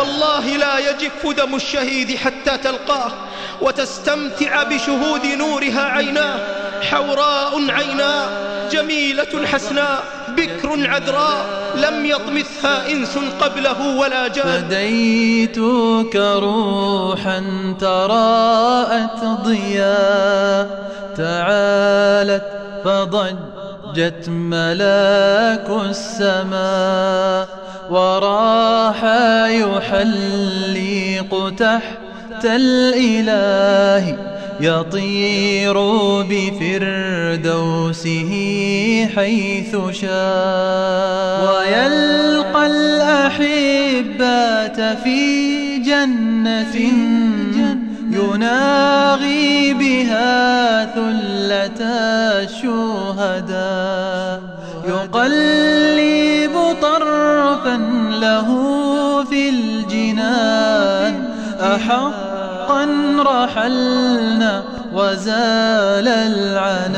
والله لا يجف دم الشهيد حتى تلقاه وتستمتع بشهود نورها عيناه حوراء عيناه جميلة حسناء بكر عذراء لم يطمثها إنس قبله ولا جاد فديتك روحا تراءت ضياء تعالت فضجت ملاك السماء. وراح يحلق تحت الإله يطير بفردوسه حيث شاء ويلقى الأحبات في جنة يناغي بها ثلة الشهداء شرفا له في الجنان. أحقا رحلنا وزال العنان.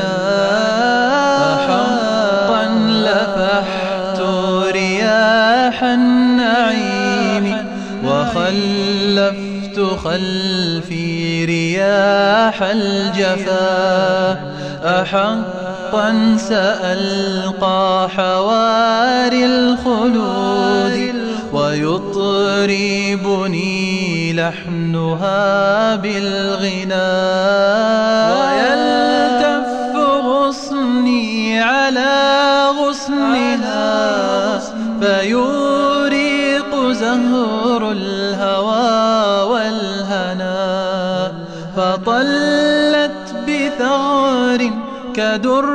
أحقا لفحت رياح النعيم. وخلفت خلفي رياح الجفا أحقا سألقى حواري الخلود. يغربني لحنها بالغناء ويلتف غصني على غصنها فيوريق زهر الهوى والهنا فطلت بثغر كدر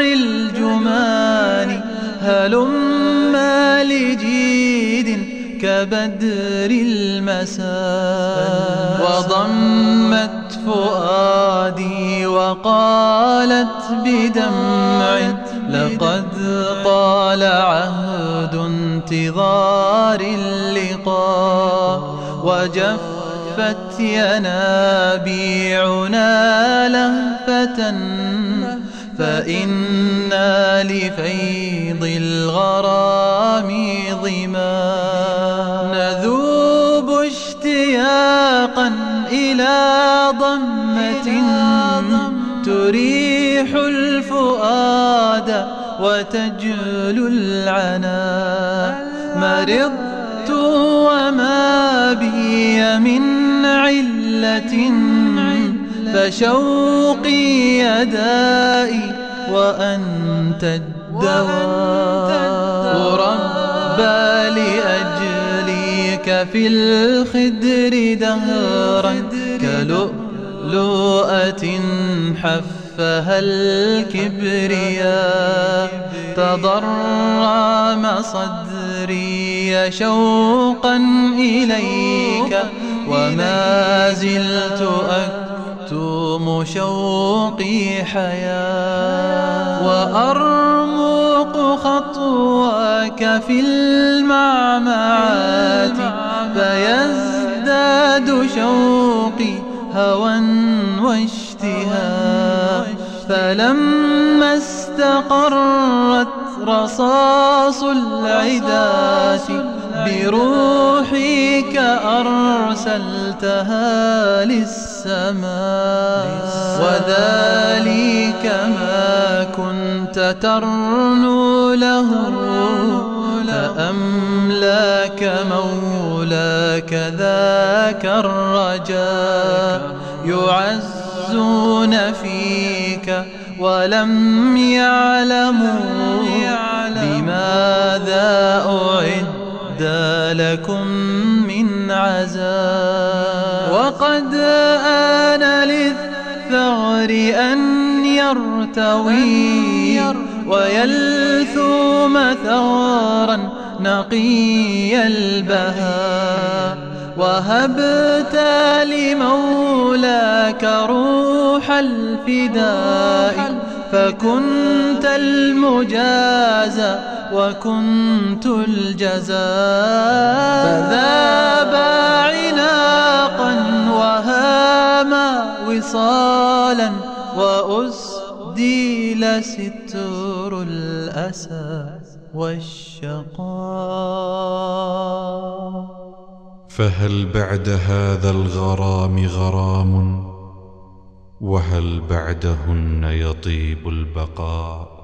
الجمان هلما لجيد كبدر المساء وضمت فؤادي وقالت بدمع لقد طال عهد انتظار اللقاء وجفت ينابيعنا لهفة فإنا لفيض الغرام ظمام إلى ضمة تريح الفؤاد وتجل العناء مرضت وما بي من علة فشوقي يدائي وأنت الدواء. ربي في الخدر دهرا كلؤلؤة حفها الكبرياء تضرم صدري شوقا إليك وما زلت أكتم شوقي حياة وأرمق خطواك في المعمعات فيزداد شوقي هوى واشتهاء. فلما استقرت رصاص العداة بروحك أرسلتها للسماء. وذلك ما كنت ترنو له أملاك مولاك ذاك الرجاء يعزون فيك ولم يعلموا بماذا أعد لكم من عزاء وقد آن للثغر أن يرتوي ويلثوم ثغرا نقي البهاء. وهبت لمولاك روح الفداء. فكنت المجازى وكنت الجزاء. فذاب عناقا وهاما وصالا. وأسدي لستر الأساس والشقاء. فهل بعد هذا الغرام غرام؟ وهل بعدهن يطيب البقاء؟